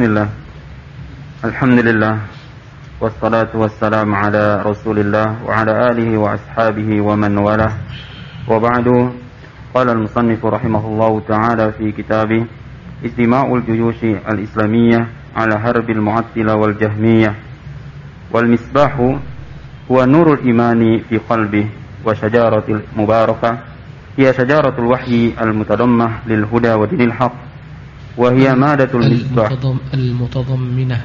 بسم الله. الحمد لله والصلاة والسلام على رسول الله وعلى آله وأصحابه ومن والاه. وبعد قال المصنف رحمه الله تعالى في كتابه اجتماع الجيوش الإسلامية على هرب المعطلة والجهمية والمصباح هو نور الإيمان في قلبه وشجارة المباركة هي شجارة الوحي المتضمة للهدى ودين الحق وهي مادة المصباح المتضمنة.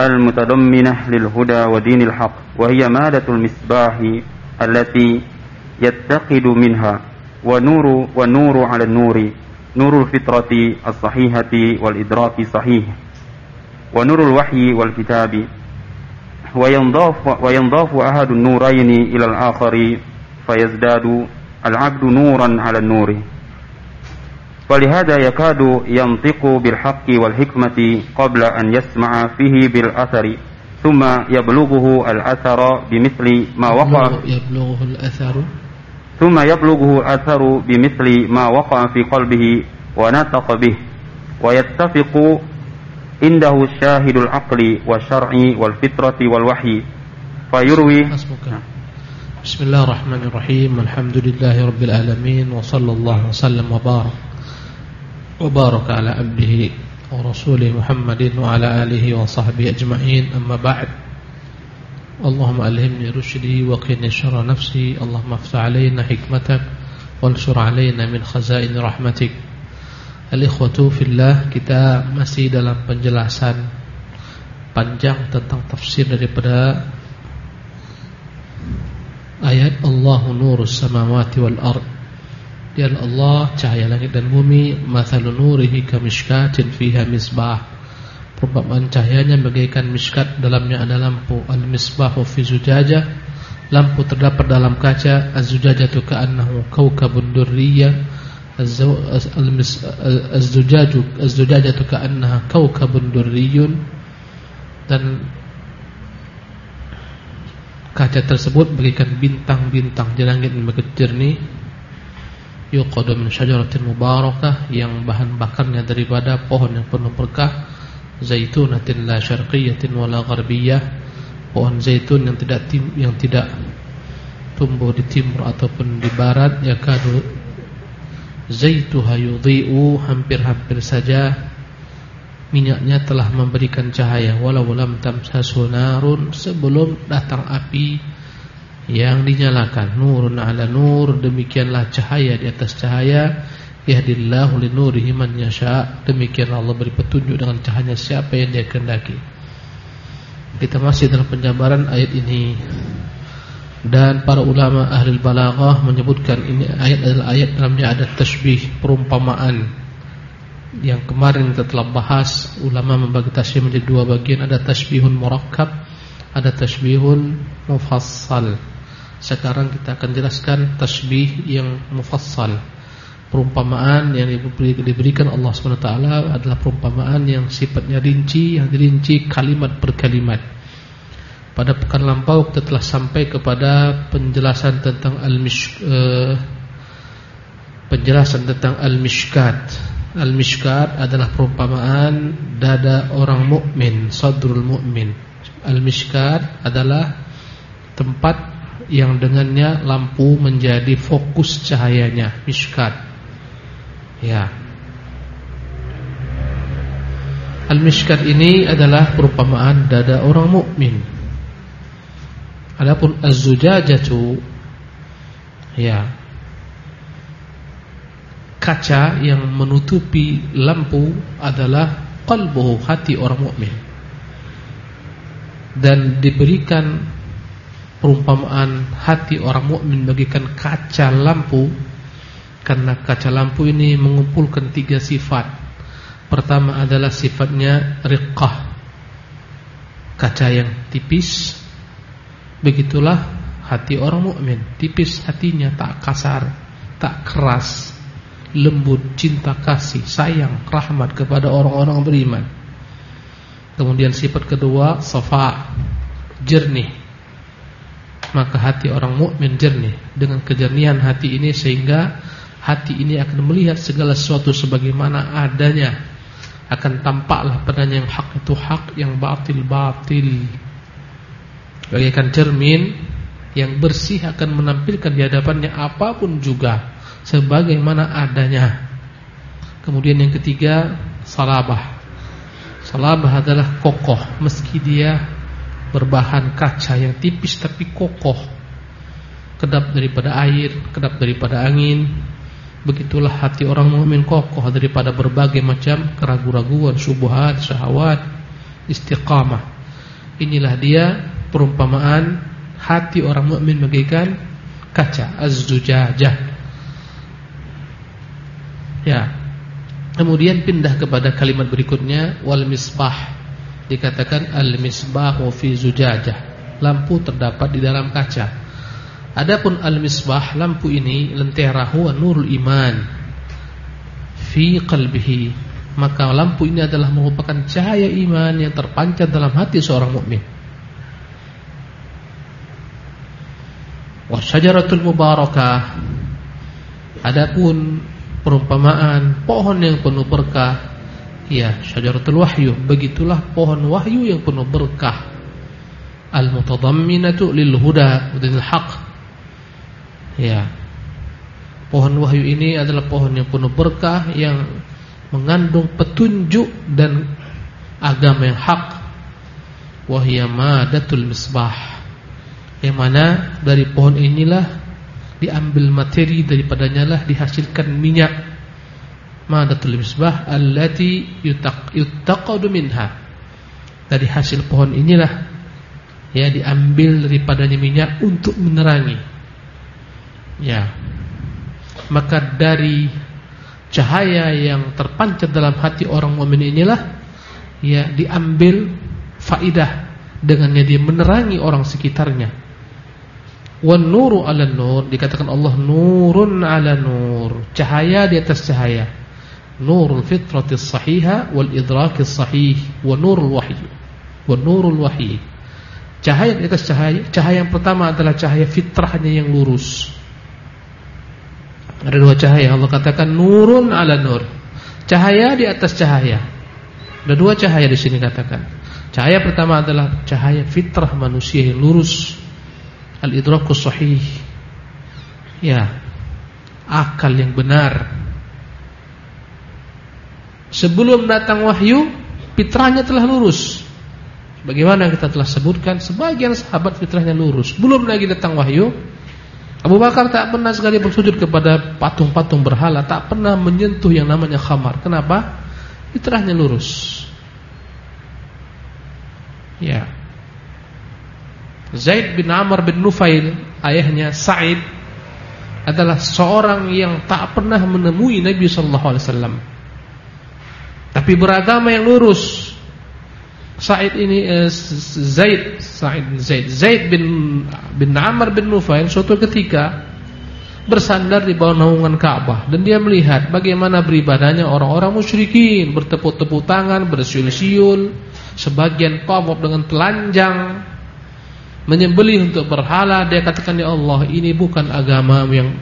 المتضمنة للهدى ودين الحق. وهي مادة المصباح التي يتقد منها. ونور والنور على النور. نور الفطرة الصحيحة والإدراك الصحيح ونور الوحي والكتاب. وينضاف, وينضاف أحد النورين إلى الآخر. فيزداد العبد نورا على النور. ولهذا يكاد ينطق بالحق والحكمة قبل أن يسمع فيه بالأثر ثم يبلغه الأثر بمثل ما وقع يبلغه الأثر ثم يبلغه الأثر بمثل ما وقع في قلبه ونطق به ويتفق عنده الشاهد العقل والشرع والفطرة والوحي فيروي حسبك بسم الله الرحمن الرحيم الحمد لله رب العالمين وصلى الله وسلم وبارك وبارك على عبده ورسوله محمد وعلى آله وصحبه أجمعين أما بعد اللهم ألهمني رشدي وقني شر نفسي اللهم افتح علينا حكمتك وانشر علينا من خزائن رحمتك Al-ikhwatu fillah kita masih dalam penjelasan panjang tentang tafsir daripada ayat Allahu nurus samawati wal ard. dia Allah cahaya langit dan bumi, mathalu nurihi kamishkatin fiha misbah. Perumpamaan cahayanya bagaikan miskat dalamnya ada lampu. Al-misbahu fi zujajah. Lampu terdapat dalam kaca. Az-zujajatu ka'annahu kawkabun durriyah az-zujajatu ka'annaha kawkabun durriyun dan kaca tersebut bagaikan bintang-bintang di langit yang begitu jernih yuqadu min syajaratin mubarakah yang bahan bakarnya daripada pohon yang penuh berkah zaitunatin la syarqiyatin wala gharbiyah pohon zaitun yang tidak tim, yang tidak tumbuh di timur ataupun di barat yakadu zaituha yudhi'u hampir-hampir saja minyaknya telah memberikan cahaya walau lam tamsasu narun sebelum datang api yang dinyalakan. Nurun ala nur demikianlah cahaya di atas cahaya. Yahdillahu linurihi man yasha. Demikian Allah beri petunjuk dengan cahaya siapa yang dia kehendaki. Kita masih dalam penjabaran ayat ini. Dan para ulama ahli balaghah menyebutkan ini ayat adalah ayat dalamnya ada tasbih perumpamaan. Yang kemarin kita telah bahas ulama membagi tasbih menjadi dua bagian. Ada tasbihun murakkab ada tasbihun mufassal sekarang kita akan jelaskan tasbih yang mufassal perumpamaan yang diberikan Allah SWT adalah perumpamaan yang sifatnya rinci yang dirinci kalimat per kalimat pada pekan lampau kita telah sampai kepada penjelasan tentang al-mish uh, penjelasan tentang al-mishkat. Al-mishkat adalah perumpamaan dada orang mukmin, sadrul mukmin. Al-mishkat adalah tempat yang dengannya lampu menjadi fokus cahayanya, mishkat. Ya. Al-mishkat ini adalah perumpamaan dada orang mukmin. Adapun az-zujajatu ya kaca yang menutupi lampu adalah qalbuhu hati orang mukmin. Dan diberikan perumpamaan hati orang mukmin bagikan kaca lampu karena kaca lampu ini mengumpulkan tiga sifat. Pertama adalah sifatnya riqah. Kaca yang tipis Begitulah hati orang mukmin, tipis hatinya, tak kasar, tak keras, lembut, cinta kasih, sayang, rahmat kepada orang-orang beriman. Kemudian sifat kedua, safa, jernih. Maka hati orang mukmin jernih dengan kejernihan hati ini sehingga hati ini akan melihat segala sesuatu sebagaimana adanya akan tampaklah padanya yang hak itu hak, yang batil batil. Bagaikan cermin yang bersih akan menampilkan di hadapannya apa pun juga sebagaimana adanya. Kemudian yang ketiga, salabah. Salabah adalah kokoh meski dia berbahan kaca yang tipis tapi kokoh. Kedap daripada air, kedap daripada angin, Begitulah hati orang mukmin kokoh daripada berbagai macam keraguan-raguan, syubhat, syahwat, istiqamah. Inilah dia perumpamaan hati orang mukmin bagaikan kaca az-zujajah. Ya. Kemudian pindah kepada kalimat berikutnya wal misbah. Dikatakan al-misbahu fi zujajah. Lampu terdapat di dalam kaca. Adapun al-misbah lampu ini lentera huwa nurul iman fi qalbihi. Maka lampu ini adalah merupakan cahaya iman yang terpancar dalam hati seorang mukmin. Wa syajaratul mubarakah Adapun perumpamaan pohon yang penuh berkah Ya syajaratul wahyu Begitulah pohon wahyu yang penuh berkah Al-mutadamminatu lil huda Udinil haq Ya. Pohon wahyu ini adalah pohon yang penuh berkah yang mengandung petunjuk dan agama yang hak. Wahya madatul misbah. Yang mana dari pohon inilah diambil materi daripadanya lah dihasilkan minyak. Madatul misbah allati yutaq yutaqadu minha. Dari hasil pohon inilah ya diambil daripadanya minyak untuk menerangi Ya. Maka dari cahaya yang terpancar dalam hati orang mukmin inilah ya diambil faidah dengannya dia menerangi orang sekitarnya. Wan nuru 'ala nur dikatakan Allah nurun 'ala nur, cahaya di atas cahaya. Nurul fitratis sahiha wal idrakis sahih. Wa nurul wahyi. Cahaya di atas cahaya, cahaya yang pertama adalah cahaya fitrahnya yang lurus. Ada dua cahaya Allah katakan nurun ala nur. Cahaya di atas cahaya. Ada dua cahaya di sini katakan. Cahaya pertama adalah cahaya fitrah manusia yang lurus. Al-idrakus sahih. Ya. Akal yang benar. Sebelum datang wahyu, fitrahnya telah lurus. Bagaimana kita telah sebutkan, sebagian sahabat fitrahnya lurus. Belum lagi datang wahyu, Abu Bakar tak pernah sekali bersujud kepada patung-patung berhala, tak pernah menyentuh yang namanya khamar. Kenapa? Fitrahnya lurus. Ya. Zaid bin Amr bin Nufail, ayahnya Sa'id adalah seorang yang tak pernah menemui Nabi sallallahu alaihi wasallam. Tapi beragama yang lurus. Said ini eh, Zaid Said Zaid. Zaid bin bin Amr bin Nufail suatu ketika bersandar di bawah naungan Ka'bah. Dan dia melihat bagaimana beribadahnya orang-orang musyrikin. Bertepuk-tepuk tangan bersiul-siul. Sebagian tawaf dengan telanjang. Menyembelih untuk berhala. Dia katakan ya Allah ini bukan agama yang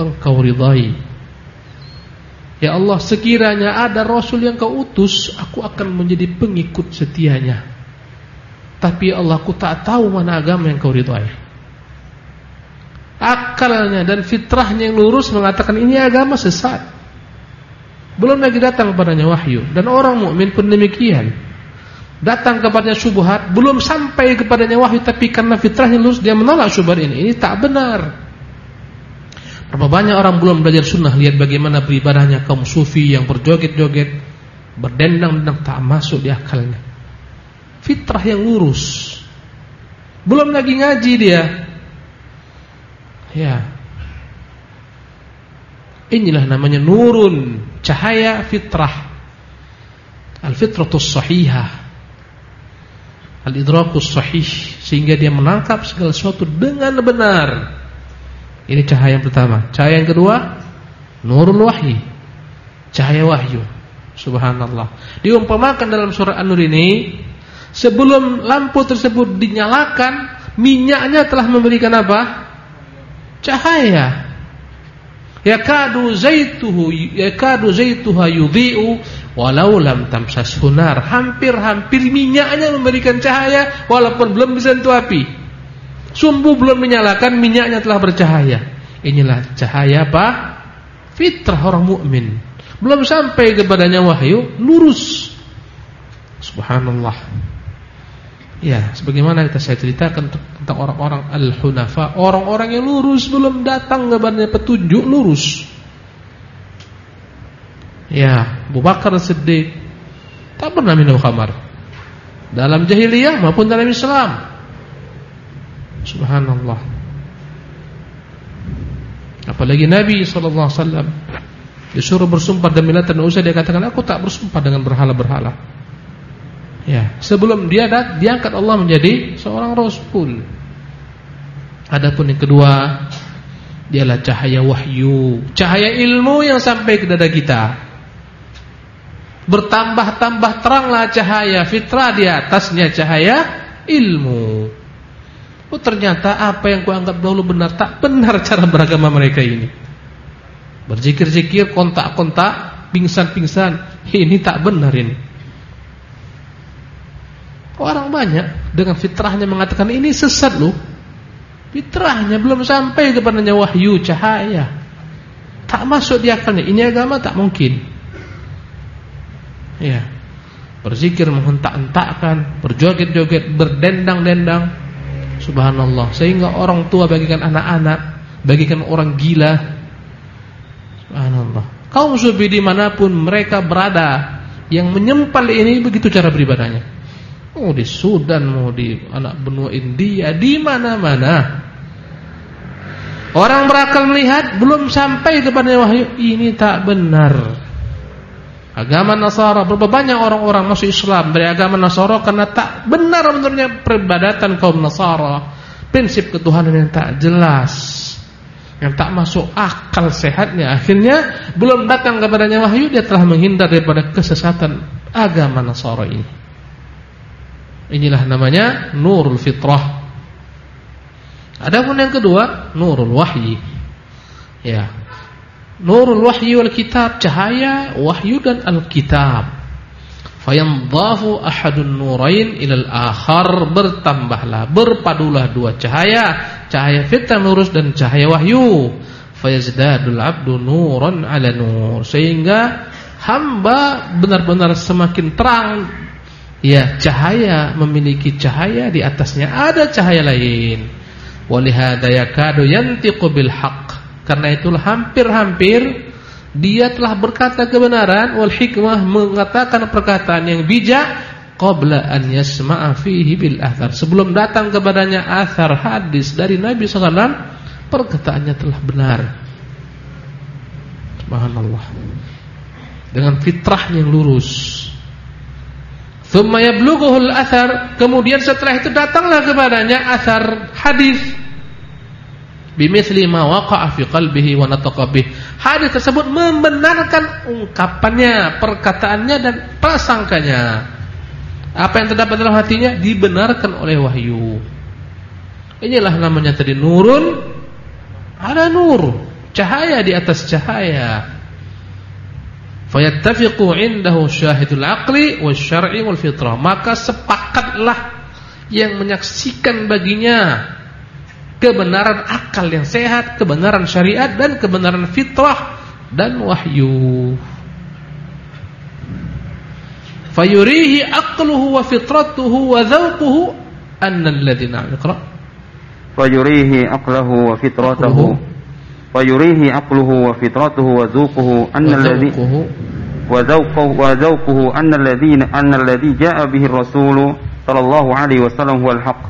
engkau ridai Ya Allah sekiranya ada Rasul yang kau utus Aku akan menjadi pengikut setianya. Tapi ya Allah aku tak tahu mana agama yang kau ridhai Akalnya dan fitrahnya yang lurus mengatakan ini agama sesat. Belum lagi datang kepadanya wahyu. Dan orang mukmin pun demikian. Datang kepadanya syubhat Belum sampai kepadanya wahyu Tapi karena fitrahnya lurus dia menolak syubhat ini. Ini tak benar Berapa banyak orang belum belajar sunnah Lihat bagaimana beribadahnya kaum sufi Yang berjoget-joget Berdendang-dendang tak masuk di akalnya. Fitrah yang lurus. Belum lagi ngaji dia. Ya. Inilah namanya nurun Cahaya fitrah. Al-fitratus sahihah. Al-idrakus sahih. Sehingga dia menangkap segala sesuatu dengan benar ini cahaya yang pertama. Cahaya yang kedua, nurul wahyi. Cahaya wahyu. Subhanallah. Diumpamakan dalam surah An-Nur ini, sebelum lampu tersebut dinyalakan, minyaknya telah memberikan apa? Cahaya. yakadu zaituhu yakadu zaituha yudhi'u walau lam tamsas hunar hampir-hampir minyaknya memberikan cahaya walaupun belum disentuh api sumbu belum menyalakan minyaknya telah bercahaya. Inilah cahaya apa? Fitrah orang mukmin. Belum sampai kepadanya wahyu lurus. Subhanallah. Ya sebagaimana kita saya ceritakan tentang orang-orang al-hunafa. Orang-orang yang lurus belum datang kepadanya petunjuk lurus. Ya, Abu Bakar Siddiq. Tak pernah minum khamar. Dalam jahiliyah maupun dalam Islam. Subhanallah. Apalagi Nabi wasallam disuruh bersumpah demi Lat dan dia katakan aku tak bersumpah dengan berhala-berhala. Ya, sebelum dia dat, diangkat Allah menjadi seorang rasul. Adapun yang kedua, dialah cahaya wahyu, cahaya ilmu yang sampai ke dada kita. Bertambah-tambah teranglah cahaya fitrah di atasnya cahaya ilmu. Oh ternyata apa yang kuanggap dahulu benar tak benar cara beragama mereka ini. Berzikir-zikir, kontak-kontak, pingsan-pingsan, ini tak benar ini. Orang banyak dengan fitrahnya mengatakan ini sesat loh. Fitrahnya belum sampai kepadanya wahyu cahaya. Tak masuk di akalnya. Ini agama tak mungkin. Ya. Berzikir menghentak-hentakkan, berjoget-joget, berdendang-dendang. Subhanallah. Sehingga orang tua bagikan anak-anak, bagikan orang gila. Subhanallah. Kaum sufi di mana pun mereka berada, yang menyempal ini begitu cara beribadahnya. Oh di Sudan, mau di anak benua India, di mana-mana. Orang berakal melihat belum sampai kepada wahyu ini tak benar. Agama Nasara berapa banyak orang-orang masuk Islam dari agama Nasara karena tak benar menurutnya peribadatan kaum Nasara, prinsip ketuhanan yang tak jelas, yang tak masuk akal sehatnya. Akhirnya belum datang kepadanya wahyu dia telah menghindar daripada kesesatan agama Nasara ini. Inilah namanya nurul fitrah. Adapun yang kedua, nurul wahyi. Ya, Nurul wahyu wal kitab cahaya wahyu dan al-kitab. Fayandhafu ahadun nurain ilal akhar bertambahlah berpadulah dua cahaya, cahaya fitrah lurus dan cahaya wahyu. Fayazdadul abdu nuran ala nur sehingga hamba benar-benar semakin terang ya cahaya memiliki cahaya di atasnya ada cahaya lain. Walihada yakadu yantiqu bil haqq karena itulah hampir-hampir dia telah berkata kebenaran wal hikmah mengatakan perkataan yang bijak qabla an yasma'a fihi bil athar. Sebelum datang kepadanya athar hadis dari Nabi sallallahu perkataannya telah benar. Subhanallah. Dengan fitrah yang lurus. Thumma yablughuhu al-athar, kemudian setelah itu datanglah kepadanya athar hadis bimithli ma waqa'a fi qalbihi wa nataqa bih. Hadis tersebut membenarkan ungkapannya, perkataannya dan prasangkanya. Apa yang terdapat dalam hatinya dibenarkan oleh wahyu. Inilah namanya tadi nurun ada nur, cahaya di atas cahaya. Fayattafiqu indahu syahidul aqli wasyar'i wal fitrah. Maka sepakatlah yang menyaksikan baginya kebenaran akal yang sehat, kebenaran syariat dan kebenaran fitrah dan wahyu. Fayurihi aqluhu wa fitratuhu wa dhawquhu anna alladhina iqra. Fayurihi aqluhu wa fitratuhu Fayurihi aqluhu wa fitratuhu wa dhawquhu anna alladhi wa dhawquhu wa dhawquhu anna alladhina anna alladhi jaa bihi ar-rasul sallallahu alaihi wasallam huwa al-haqq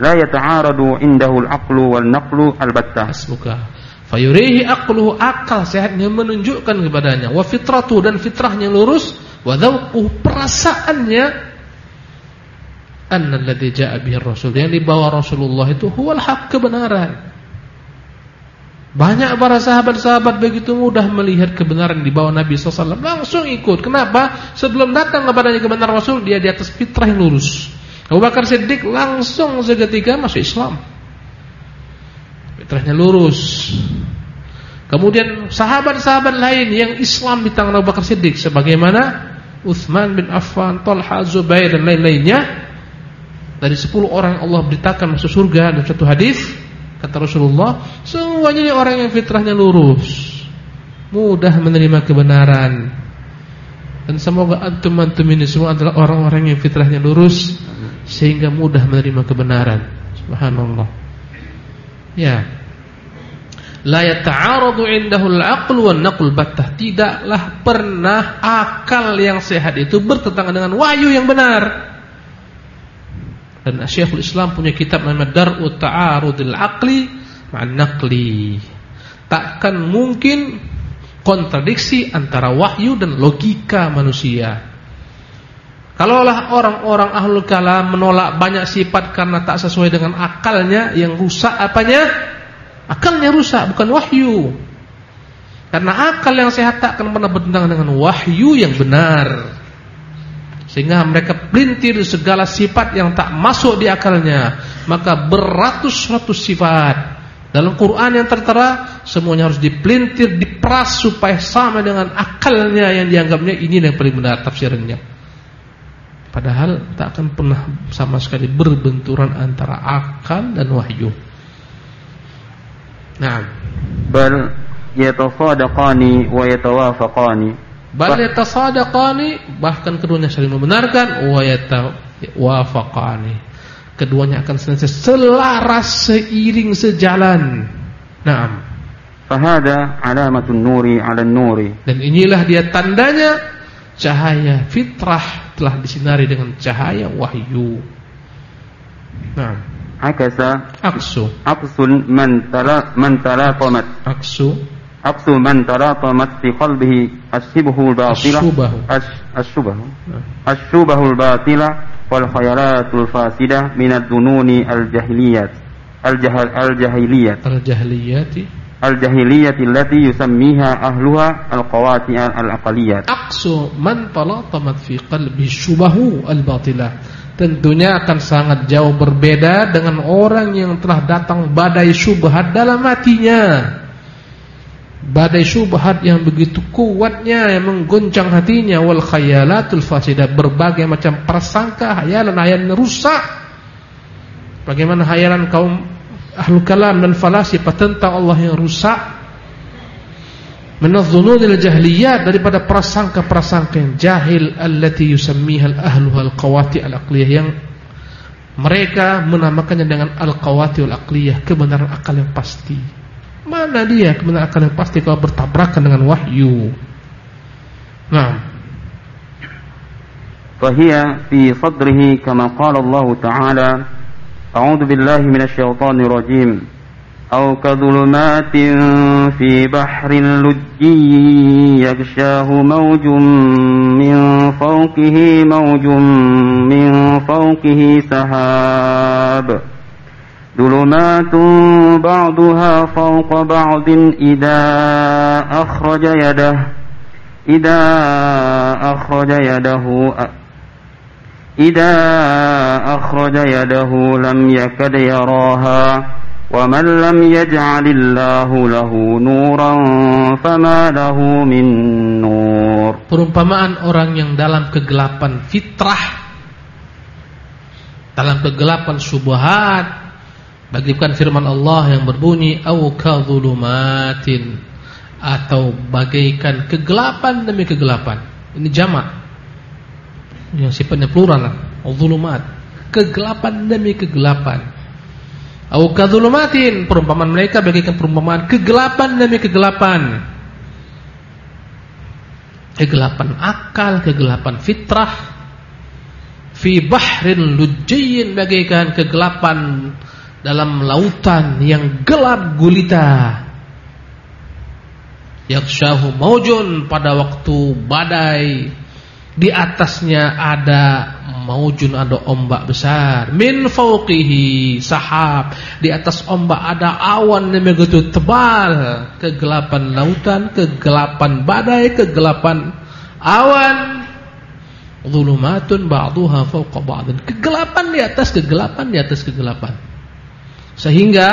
la yata'aradu indahu al-aqlu wal naqlu albattah. Hasbuka. Fayurihi aqluhu akal sehatnya menunjukkan kepadanya wa fitratu dan fitrahnya lurus wa dzauquhu perasaannya anna alladhi jaa bihi rasul yang dibawa Rasulullah itu huwal haq kebenaran. Banyak para sahabat-sahabat begitu mudah melihat kebenaran di bawah Nabi SAW Langsung ikut Kenapa? Sebelum datang kepadanya kebenaran Rasul Dia di atas fitrah yang lurus Abu Bakar Siddiq langsung seketika masuk Islam. Fitrahnya lurus. Kemudian sahabat-sahabat lain yang Islam di tangan Abu Bakar Siddiq sebagaimana Uthman bin Affan, Talha, Zubair dan lain-lainnya dari 10 orang Allah beritakan masuk surga dalam satu hadis kata Rasulullah semuanya ini orang yang fitrahnya lurus mudah menerima kebenaran dan semoga antum-antum ini semua adalah orang-orang yang fitrahnya lurus sehingga mudah menerima kebenaran. Subhanallah. Ya. La yata'aradu indahu al-aql wan naql battah. Tidaklah pernah akal yang sehat itu bertentangan dengan wahyu yang benar. Dan Syekhul Islam punya kitab namanya Dar'u Ta'arudil Aqli ma'an Naqli. Takkan mungkin kontradiksi antara wahyu dan logika manusia kalaulah orang-orang ahlul kalam menolak banyak sifat karena tak sesuai dengan akalnya yang rusak apanya Akalnya rusak, bukan wahyu. Karena akal yang sehat tak akan pernah bertentangan dengan wahyu yang benar. Sehingga mereka pelintir segala sifat yang tak masuk di akalnya. Maka beratus-ratus sifat. Dalam Quran yang tertera, semuanya harus dipelintir, diperas supaya sama dengan akalnya yang dianggapnya ini yang paling benar tafsirannya. Padahal tak akan pernah sama sekali berbenturan antara akal dan wahyu. Na'am. Bal yatasadaqani wa yatawafaqani. Bal yatasadaqani bahkan keduanya saling membenarkan wa yatawafaqani. Keduanya akan senantiasa selaras seiring sejalan. Naam. Fahada alamatun nuri 'ala nuri. Dan inilah dia tandanya cahaya fitrah telah disinari dengan cahaya wahyu. Naam. akasa aksu. Aksun man tala man talaqamat aksu. Aksu man talaqamat fi qalbihi asyibhu batila asyubahu. Asyubahu. Batila wal khayalatul fasida min ad-dununi al-jahiliyat. Al-jahal al-jahiliyat. Al-jahiliyati al-jahiliyati allati yusammiha ahluha al-qawati al-aqaliyat aksu man talaqamat fi qalbihi syubahu al-batila tentunya akan sangat jauh berbeda dengan orang yang telah datang badai syubhat dalam hatinya. Badai syubhat yang begitu kuatnya yang mengguncang hatinya wal khayalatul fasidah berbagai macam prasangka hayalan-hayalan rusak. Bagaimana hayalan kaum ahlul kalam dan falasifah tentang Allah yang rusak minadh-dhununil jahliyat daripada prasangka-prasangka yang jahil allati yusammiha al-ahluha al-qawati al-aqliyah yang mereka menamakannya dengan al-qawati al-aqliyah kebenaran akal yang pasti. Mana dia kebenaran akal yang pasti kalau bertabrakan dengan wahyu? Nah. Fahiya fi sadrihi kama qala Allah Ta'ala A'udzu billahi minasy syaithanir rajim. أو كظلمات في بحر لجي يغشاه موج من فوقه موج من فوقه سحاب ظلمات بعضها فوق بعض إذا أخرج يده إذا أخرج يده إذا أخرج يده لم يكد يراها ومن لم يجعل الله له نورا فما له من نور perumpamaan orang yang dalam kegelapan fitrah dalam kegelapan syubhat bagaikan firman Allah yang berbunyi au kadzulumatin atau bagaikan kegelapan demi kegelapan ini jamak yang sifatnya plural dzulumat kegelapan demi kegelapan Au kadzulumatin, perumpamaan mereka bagaikan perumpamaan kegelapan demi kegelapan. Kegelapan akal, kegelapan fitrah. Fi bahrin lujjin bagaikan kegelapan dalam lautan yang gelap gulita. Yakshahu maujun pada waktu badai di atasnya ada maujun ada ombak besar. Min fauqihi sahab. Di atas ombak ada awan yang begitu tebal. Kegelapan lautan kegelapan badai kegelapan awan. Zulumatun ba'daha fawqa ba'din. Kegelapan di atas kegelapan di atas kegelapan. Sehingga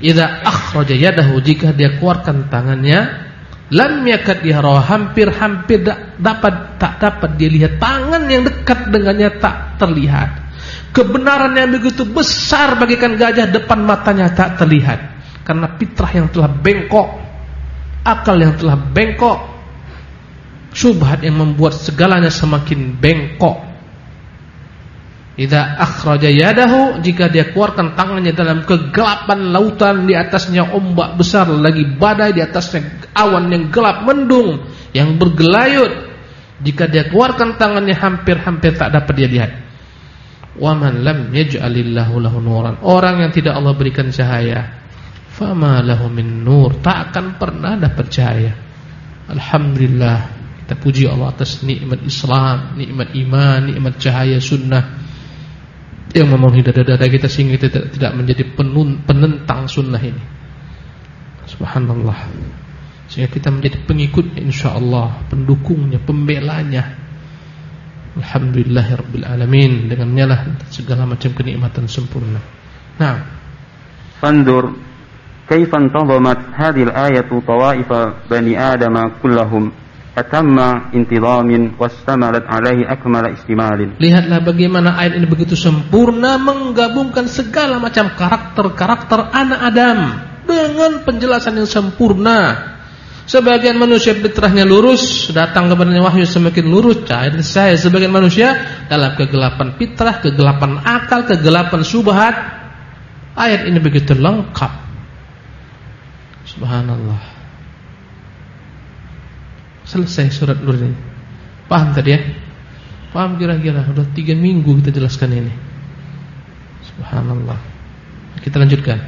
idza akhraja yadahu jika dia keluarkan tangannya lam yakad yara hampir-hampir dapat tak dapat dia lihat. Tangan yang dekat dengannya tak terlihat. Kebenaran yang begitu besar bagikan gajah depan matanya tak terlihat. Karena fitrah yang telah bengkok akal yang telah bengkok syubhat yang membuat segalanya semakin bengkok Idza akhraja yadahu jika dia keluarkan tangannya dalam kegelapan lautan di atasnya ombak besar lagi badai di atasnya awan yang gelap mendung yang bergelayut jika dia keluarkan tangannya hampir-hampir tak dapat dia lihat. Wa man lam yaj'alillahu lahu nuran orang yang tidak Allah berikan cahaya fama lahu min nur tak akan pernah dapat cahaya. Alhamdulillah kita puji Allah atas nikmat Islam, nikmat iman, nikmat cahaya sunnah yang memenuhi dada-dada kita sehingga kita tidak, menjadi penun, penentang sunnah ini. Subhanallah. Sehingga kita menjadi pengikut insyaallah, pendukungnya, pembelanya. Alhamdulillahirabbil alamin. Dengan lah segala macam kenikmatan sempurna. Nah, fandur kaifa intazamat hadhihi al-ayatu tawaifa bani adama kullahum wastamalat alaihi akmala istimalin. Lihatlah bagaimana ayat ini begitu sempurna menggabungkan segala macam karakter-karakter anak Adam dengan penjelasan yang sempurna. Sebagian manusia fitrahnya lurus, datang kepada wahyu semakin lurus, cahaya saya. Sebagian manusia dalam kegelapan fitrah, kegelapan akal, kegelapan subhat. Ayat ini begitu lengkap. Subhanallah. Selesai surat Nur ini. Paham tadi ya? Paham kira-kira? Sudah tiga minggu kita jelaskan ini. Subhanallah. Kita lanjutkan.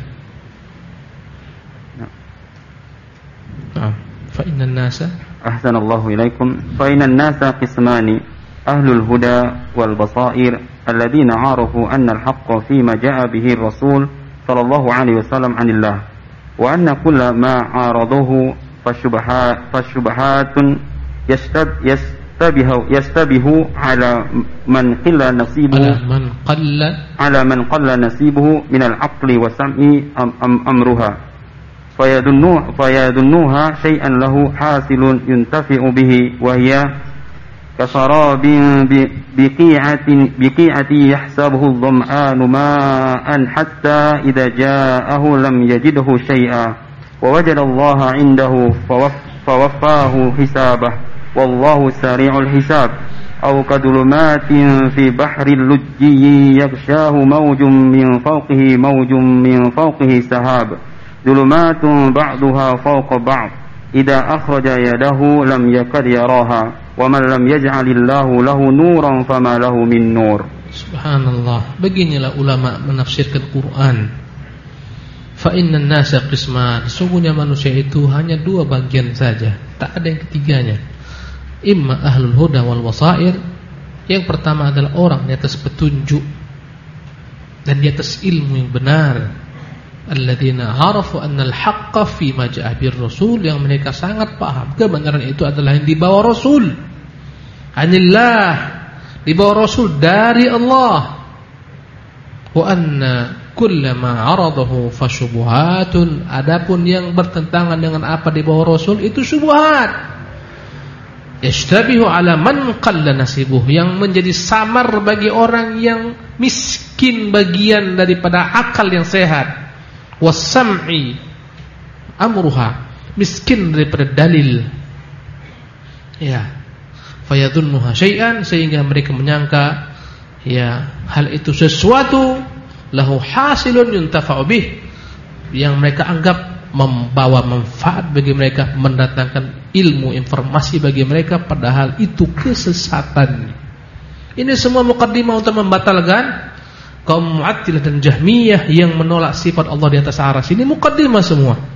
Nah. Fa innan nasa Ahsanallahu ilaikum. Fa innan nasa qismani ahlul huda wal basair alladhina arafu anna al-haqqa fima jaa bihi ar-rasul sallallahu alaihi wasallam anillah wa anna kulla ma araduhu فالشبهات فالشبهات يستب يستبه يستبه على من قل نصيبه على من قل على من قل نصيبه من العقل والسمع أم أم أمرها. فيظنوها فيظنوها شيئا له حاصل ينتفع به وهي كسراب بقيعة بقيعة يحسبه الظمآن ماء حتى إذا جاءه لم يجده شيئا. ووجد الله عنده فوفاه حسابه والله سريع الحساب. أو كظلمات في بحر اللجي يغشاه موج من فوقه موج من فوقه سحاب ظلمات بعضها فوق بعض. إذا أخرج يده لم يكد يراها. ومن لم يجعل الله له نورا فما له من نور. Subhanallah Beginilah ulama menafsirkan Quran. Fa innan nasa qisman. Sungguhnya manusia itu hanya dua bagian saja, tak ada yang ketiganya. Imma ahlul huda wal wasair. Yang pertama adalah orang di atas petunjuk dan di atas ilmu yang benar. Alladzina harafu annal haqqa fi ma ja'a rasul yang mereka sangat paham kebenaran itu adalah yang dibawa Rasul. Anillah dibawa Rasul dari Allah. Wa anna kullama aradahu fasyubuhatun. Adapun yang bertentangan dengan apa di bawah Rasul itu syubhat yashtabihu ala man qalla nasibuh. Yang menjadi samar bagi orang yang miskin bagian daripada akal yang sehat. Wasam'i amruha. Miskin daripada dalil. Ya. Fayadhunnuha syai'an sehingga mereka menyangka ya hal itu sesuatu lahu hasilun yuntafa'u bih. Yang mereka anggap membawa manfaat bagi mereka mendatangkan ilmu informasi bagi mereka padahal itu kesesatan. Ini semua mukaddimah untuk membatalkan kaum Mu'attilah dan Jahmiyah yang menolak sifat Allah di atas aras ini. Mukaddimah semua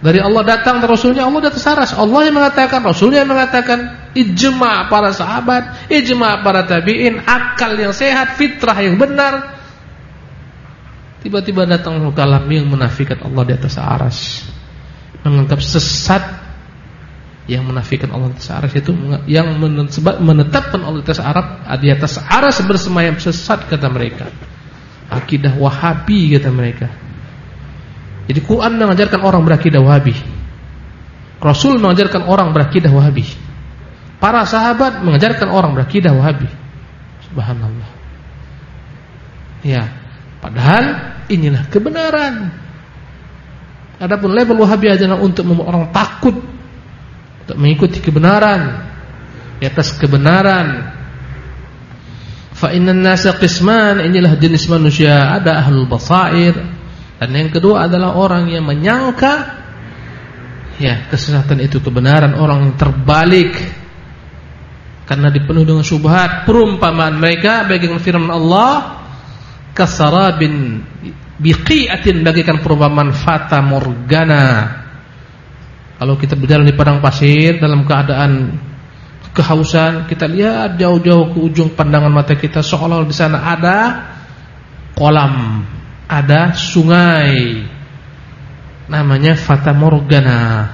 Dari Allah datang Rasulnya Allah di atas aras. Allah yang mengatakan, Rasulnya yang mengatakan. Ijma' para sahabat, ijma' para tabi'in, akal yang sehat, fitrah yang benar. Tiba-tiba datang kalam yang menafikan Allah di atas aras. Menganggap sesat yang menafikan Allah di atas aras itu yang menetapkan Allah di atas aras di atas aras bersemayam sesat kata mereka. Akidah Wahabi kata mereka. Jadi Quran mengajarkan orang berakidah Wahabi. Rasul mengajarkan orang berakidah Wahabi. Para sahabat mengajarkan orang berakidah Wahabi. Subhanallah. Ya, padahal inilah kebenaran. Adapun label Wahabi adalah untuk membuat orang takut untuk mengikuti kebenaran di atas kebenaran. Fa innan nasa qisman inilah jenis manusia ada ahlul basair dan yang kedua adalah orang yang menyangka ya kesesatan itu kebenaran orang yang terbalik. Karena dipenuhi dengan syubhat perumpamaan mereka bagikan firman Allah kasarabin biqi'atin bagikan perumpamaan fata morgana. Kalau kita berjalan di padang pasir dalam keadaan kehausan, kita lihat jauh-jauh ke ujung pandangan mata kita seolah di sana ada kolam, ada sungai. Namanya Fata Morgana.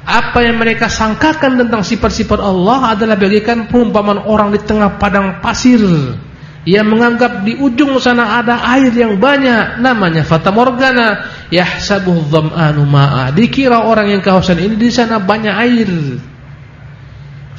Apa yang mereka sangkakan tentang sifat-sifat Allah adalah bagikan perumpamaan orang di tengah padang pasir. Yang menganggap di ujung sana ada air yang banyak namanya Fata Morgana. Yahsabuhu dham'anu ma'a. Dikira orang yang kehausan ini di sana banyak air.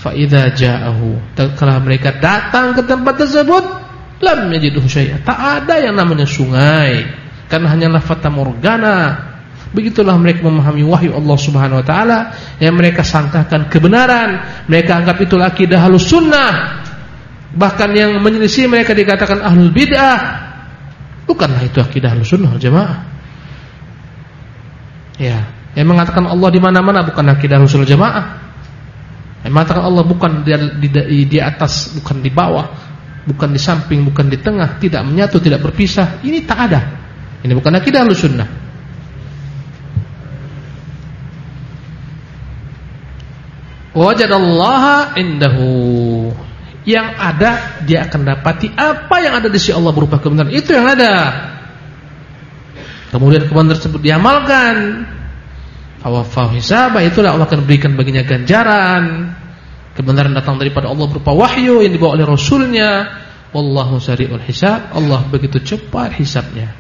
Fa'idha ja'ahu. Tatkala mereka datang ke tempat tersebut Lam yajiduhu syai'ah Tak ada yang namanya sungai. Karena hanyalah fata morgana Begitulah mereka memahami wahyu Allah subhanahu wa ta'ala Yang mereka sangkakan kebenaran. Mereka anggap itulah akidah halus sunnah. Bahkan yang menyelisih mereka dikatakan ahlul bid'ah. Bukanlah itu akidah halus sunnah jemaah Ya Yang mengatakan Allah di mana-mana bukan akidah halus jemaah Mengatakan Allah bukan di, di, di atas, bukan di bawah, bukan di samping, bukan di tengah, tidak menyatu, tidak berpisah. Ini tak ada. Ini bukan akidah sunnah. Wajadallaha indahu. Yang ada dia akan dapati apa yang ada di sisi Allah berupa kebenaran. Itu yang ada. Kemudian kebenaran tersebut diamalkan Fawafahu hisabah itulah Allah akan berikan baginya ganjaran. Kebenaran datang daripada Allah berupa wahyu yang dibawa oleh Rasulnya. Wallahu sari'ul hisab. Allah begitu cepat hisabnya.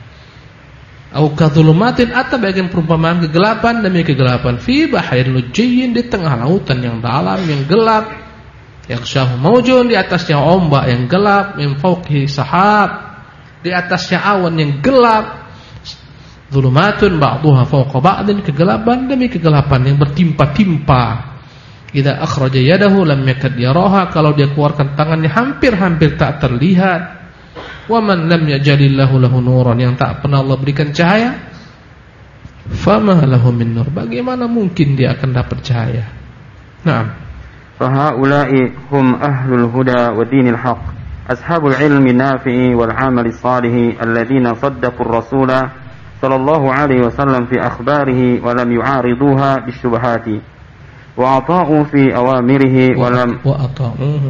Au atau bagian perumpamaan kegelapan demi kegelapan fi bahir lujiyyin di tengah lautan yang dalam yang gelap yang syahu maujun di atasnya ombak yang gelap min sahab di atasnya awan yang gelap Zulumatun ba'duha fawqa ba'din kegelapan demi kegelapan yang bertimpa-timpa. Idza akhraja yadahu lam yakad yaraha kalau dia keluarkan tangannya hampir-hampir tak terlihat. Wa man lam yaj'alillahu lahu nuran yang tak pernah Allah berikan cahaya. Fama lahu min nur. Bagaimana mungkin dia akan dapat cahaya? Naam. Fahaula'i hum ahlul huda wa dinil haq. Ashabul ilmi nafi'i wal 'amali salih alladziina saddaqu ar-rasula sallallahu alaihi wasallam fi akhbarihi wa lam yu'ariduha bisyubhati. وأطاعوا في أوامره ولم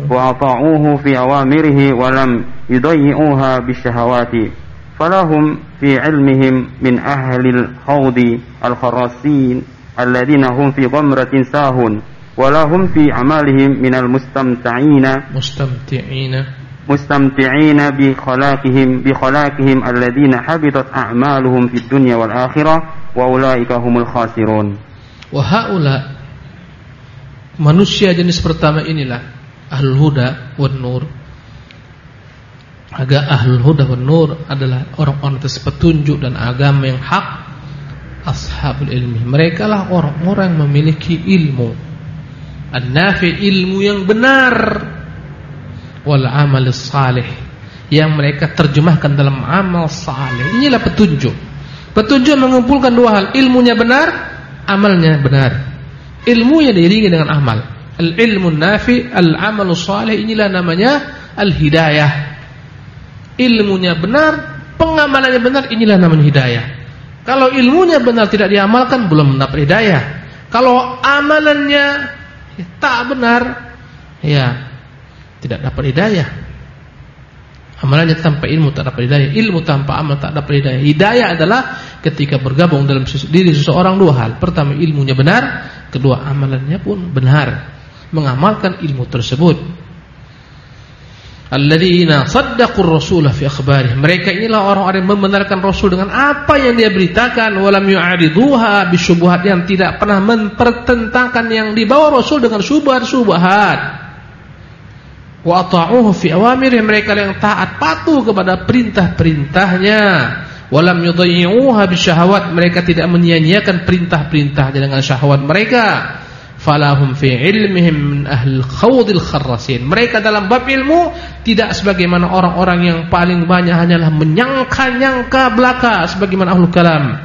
وأطاعوه. في أوامره ولم يضيئوها بالشهوات فلهم في علمهم من أهل الحوض الخراسين الذين هم في ضمرة ساهون ولهم في أعمالهم من المستمتعين مستمتعين. مستمتعين بخلاقهم بخلاقهم الذين حبطت أعمالهم في الدنيا والآخرة وأولئك هم الخاسرون. وهؤلاء manusia jenis pertama inilah ahlul huda wan nur Aga ahlul huda wan nur adalah orang-orang atas petunjuk dan agama yang hak ashabul ilmi mereka lah orang-orang yang memiliki ilmu an-nafi ilmu yang benar wal amal salih yang mereka terjemahkan dalam amal saleh. Inilah petunjuk. Petunjuk mengumpulkan dua hal, ilmunya benar, amalnya benar. Ilmunya diiringi dengan amal. Al-ilmu nafi, al-amalu salih inilah namanya al-hidayah. Ilmunya benar, pengamalannya benar, inilah namanya hidayah. Kalau ilmunya benar tidak diamalkan belum mendapat hidayah. Kalau amalannya tak benar, ya tidak dapat hidayah. Amalannya tanpa ilmu tak dapat hidayah, ilmu tanpa amal tak dapat hidayah. Hidayah adalah ketika bergabung dalam diri seseorang dua hal. Pertama ilmunya benar, kedua amalannya pun benar. Mengamalkan ilmu tersebut. Alladzina saddaqur rasul fi akhbarih. Mereka inilah orang-orang yang membenarkan Rasul dengan apa yang dia beritakan walam yu'ariduha bisyubhat yang tidak pernah mempertentangkan yang dibawa Rasul dengan syubhat-syubhat. Wa fi awamir mereka yang taat patuh kepada perintah-perintahnya. Walam yudayyi'uha bisyahawat mereka tidak menyia-nyiakan perintah-perintahnya dengan syahwat mereka. Falahum fi ilmihim min khawdil kharrasin. Mereka dalam bab ilmu tidak sebagaimana orang-orang yang paling banyak hanyalah menyangka-nyangka belaka sebagaimana ahlul kalam.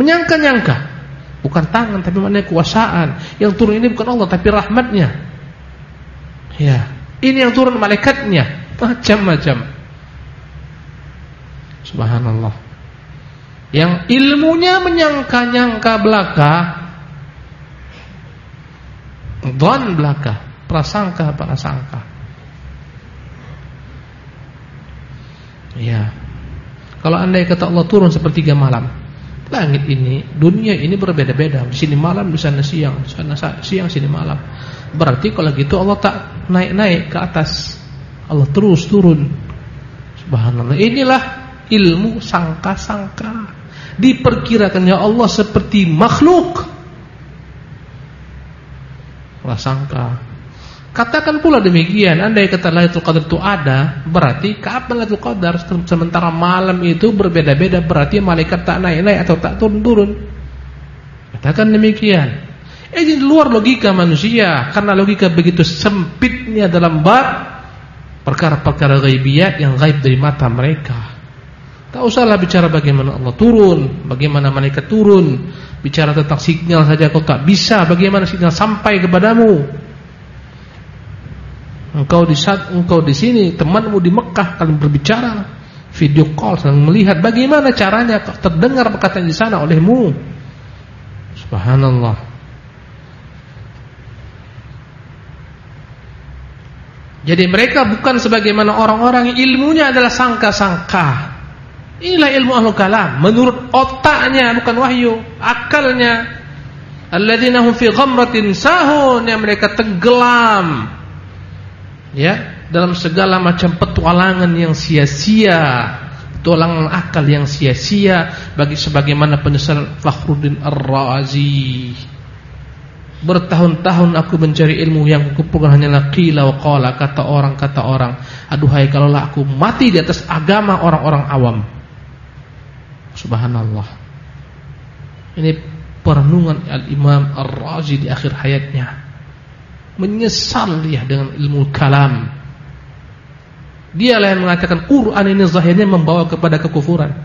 Menyangka-nyangka. Bukan tangan tapi mana kuasaan. Yang turun ini bukan Allah tapi rahmatnya. Ya ini yang turun malaikatnya macam-macam subhanallah yang ilmunya menyangka-nyangka belaka Dhan belaka, prasangka prasangka. Ya. Kalau andai kata Allah turun sepertiga malam, langit ini, dunia ini berbeda-beda. Di sini malam, di sana siang, di sana siang, sini malam. Berarti kalau gitu Allah tak naik-naik ke atas. Allah terus turun. Subhanallah. Inilah ilmu sangka-sangka. Diperkirakan ya Allah seperti makhluk prasangka. Katakan pula demikian, andai kata Lailatul Qadar itu ada, berarti kapan Lailatul Qadar? Sementara malam itu berbeda-beda, berarti malaikat tak naik-naik atau tak turun-turun. Katakan demikian. Eh, ini luar logika manusia, karena logika begitu sempitnya dalam bab perkara-perkara gaibiyat yang gaib dari mata mereka. Tak usahlah bicara bagaimana Allah turun, bagaimana malaikat turun, bicara tentang signal saja kau tak bisa. Bagaimana signal sampai kepadamu? Engkau di saat engkau di sini temanmu di Mekah kalian berbicara video call sedang melihat. Bagaimana caranya terdengar perkataan di sana olehmu? Subhanallah jadi mereka bukan sebagaimana orang-orang yang ilmunya adalah sangka-sangka Inilah ilmu ahlu kalam menurut otaknya bukan wahyu, akalnya. Alladzina hum fi ghamratin sahun yang mereka tenggelam. Ya, dalam segala macam petualangan yang sia-sia, petualangan akal yang sia-sia bagi sebagaimana penyesalan Fakhruddin Ar-Razi. Bertahun-tahun aku mencari ilmu yang kukumpulkan hanyalah qila wa qala kata orang kata orang. Aduhai kalaulah aku mati di atas agama orang-orang awam. Subhanallah. Ini perenungan Al-Imam Ar-Razi di akhir hayatnya. Menyesal dia dengan ilmu kalam. Dialah yang mengatakan Quran ini zahirnya membawa kepada kekufuran.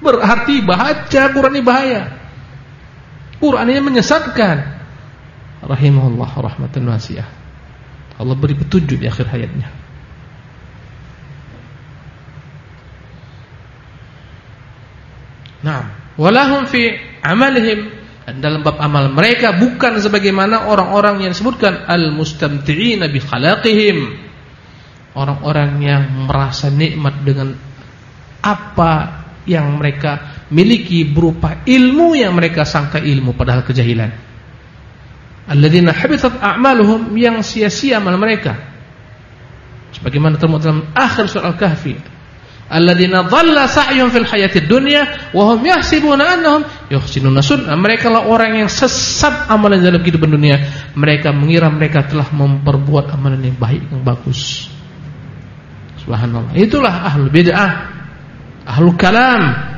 Berarti baca Quran ini bahaya. Quran ini menyesatkan. Rahimahullah rahmatan wasi'ah. Allah beri petunjuk di akhir hayatnya. Nah, walahum fi amalihim dalam bab amal mereka bukan sebagaimana orang-orang yang disebutkan al-mustamti'ina bi khalaqihim. Orang-orang yang merasa nikmat dengan apa yang mereka miliki berupa ilmu yang mereka sangka ilmu padahal kejahilan. Alladzina habitat a'maluhum yang sia-sia amal mereka. Sebagaimana termuat dalam akhir surah Al-Kahfi. Alladzina dhalla sa'yuhum fil hayatid dunya wa hum yahsibuna annahum yuhsinuna sunnah mereka lah orang yang sesat amalan dalam kehidupan dunia. Mereka mengira mereka telah memperbuat amalan yang baik yang bagus. Subhanallah. Itulah ahlul bid'ah. Ahlul kalam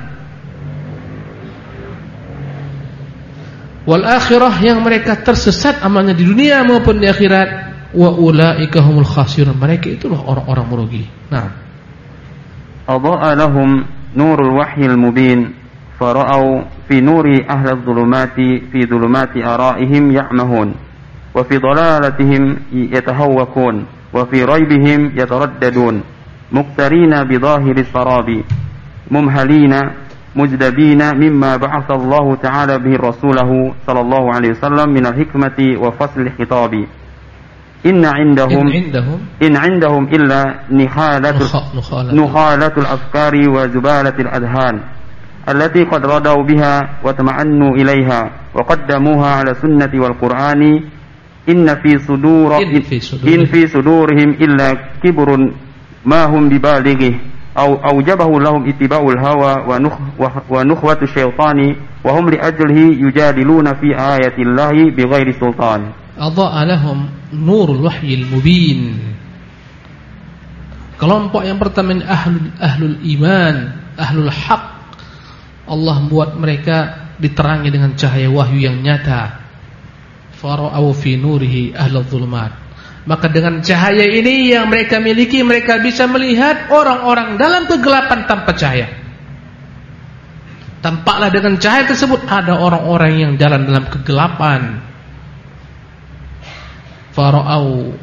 wal akhirah yang mereka tersesat amalnya di dunia maupun di akhirat. Wa ulaika humul khasirun. Mereka itulah orang-orang merugi. Nah adaa lahum nurul wahyil mubin. Fara'au fi nuri ahli dhulumati fi dhulumati ara'ihim ya'mahun. Wa fi dhalalatihim yatahawwakun. Wa fi raibihim yataraddadun. Muqtarina bi dhahiri sarabi. Mumhalina مجدبين مما بعث الله تعالى به رسوله صلى الله عليه وسلم من الحكمة وفصل الخطاب. إن عندهم إن عندهم إن عندهم إلا نخالة نخالة الأفكار وزبالة الأذهان التي قد رضوا بها وتمعنوا إليها وقدموها على السنة والقرآن. إن في صدور إن في, صدورهم. إن في صدورهم إلا كبر ما هم ببالغه. أو أوجبه لهم اتباع الهوى ونخوة الشيطان وهم لأجله يجادلون في آية الله بغير سلطان أضاء لهم نور الوحي المبين Kelompok yang pertama ini ahlul, ahlul الإيمان ahlul الحق Allah membuat mereka diterangi dengan cahaya wahyu yang nyata. Farau fi nurihi ahlul zulmat. Maka dengan cahaya ini yang mereka miliki Mereka bisa melihat orang-orang dalam kegelapan tanpa cahaya. Tampaklah dengan cahaya tersebut Ada orang-orang yang jalan dalam kegelapan. Fara'au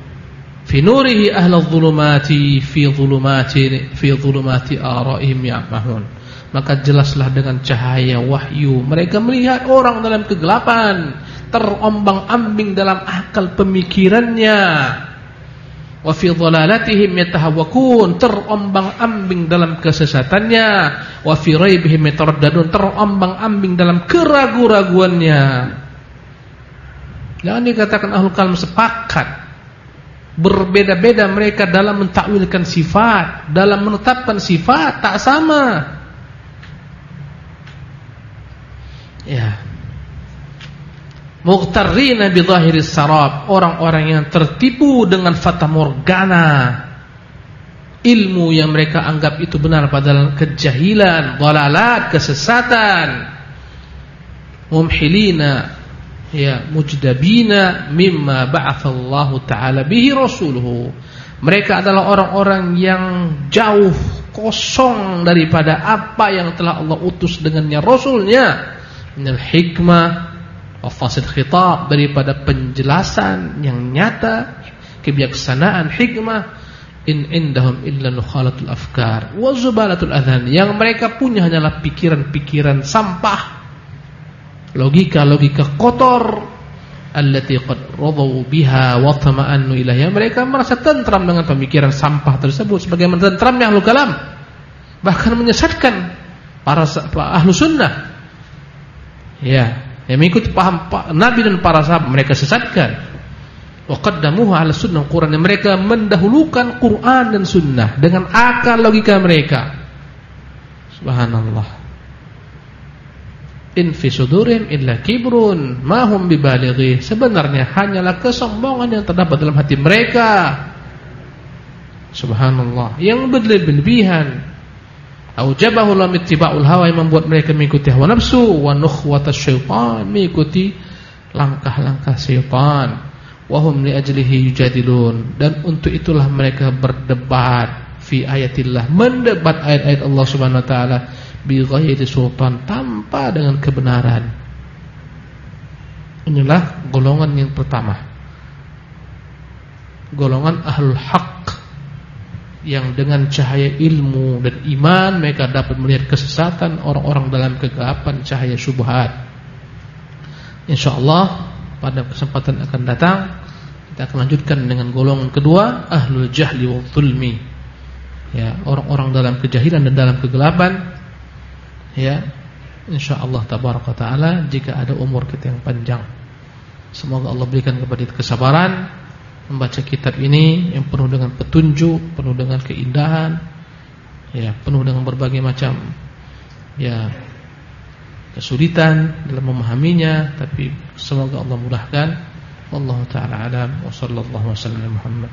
Fi nurihi ahla zulumati Fi zulumati Fi zulumati ara'ihim ya'mahun. Maka jelaslah dengan cahaya wahyu. Mereka melihat orang dalam kegelapan terombang-ambing dalam akal pemikirannya. Wa fi dhalalatihim yatahawwakun terombang-ambing dalam kesesatannya. Wa fi raibihim yataraddadun terombang-ambing dalam keraguan-raguannya jangan dikatakan ahlul kalam sepakat. Berbeda-beda mereka dalam mentakwilkan sifat dalam menetapkan sifat tak sama. Ya Mughtarrina bidhahiris sarab, orang-orang yang tertipu dengan fata morgana. Ilmu yang mereka anggap itu benar padahal kejahilan, dhalalat, kesesatan. Mumhilina ya mujdabina mimma ba'athallahu taala bihi rasuluhu. Mereka adalah orang-orang yang jauh kosong daripada apa yang telah Allah utus dengannya rasulnya minal hikmah fasid khitab daripada penjelasan yang nyata kebijaksanaan hikmah in indahum illa nukhalatul afkar wa zubalatul adhan. Yang mereka punya hanyalah pikiran-pikiran sampah. Logika-logika kotor allati qad radaw biha wa tama'annu ilaiha mereka merasa tentram dengan pemikiran sampah tersebut sebagaimana tentramnya ahlul kalam. Bahkan menyesatkan para ahlu sunnah. Ya yang mengikuti paham Nabi dan para sahabat mereka sesatkan. Qaddamuhu 'ala sunnah Quran. Mereka mendahulukan Quran dan sunnah dengan akal logika mereka. Subhanallah. In fi illa kibrun ma hum bibalighi. Sebenarnya hanyalah kesombongan yang terdapat dalam hati mereka. Subhanallah, yang berlebihan Aujabahu ittiba'ul hawa yang membuat mereka mengikuti hawa nafsu wa nukhwata syaitan mengikuti langkah-langkah syaitan. Wa hum li ajlihi yujadilun. Dan untuk itulah mereka berdebat fi ayatillah mendebat ayat-ayat Allah Subhanahu wa taala bi ghairi sultan tanpa dengan kebenaran. Inilah golongan yang pertama. Golongan ahlul haq yang dengan cahaya ilmu dan iman mereka dapat melihat kesesatan orang-orang dalam kegelapan cahaya syubhat. Insyaallah pada kesempatan akan datang kita akan lanjutkan dengan golongan kedua ahlul jahli wal zulmi. Ya, orang-orang dalam kejahilan dan dalam kegelapan. Ya. Insyaallah tabaraka taala jika ada umur kita yang panjang. Semoga Allah berikan kepada kita kesabaran membaca kitab ini yang penuh dengan petunjuk, penuh dengan keindahan, ya, penuh dengan berbagai macam ya kesulitan dalam memahaminya, tapi semoga Allah mudahkan. Wallahu taala alam wa sallallahu wasallam Muhammad